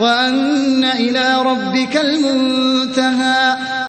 وَأَنَّ إِلَىٰ رَبِّكَ الْمُنتَهَىٰ.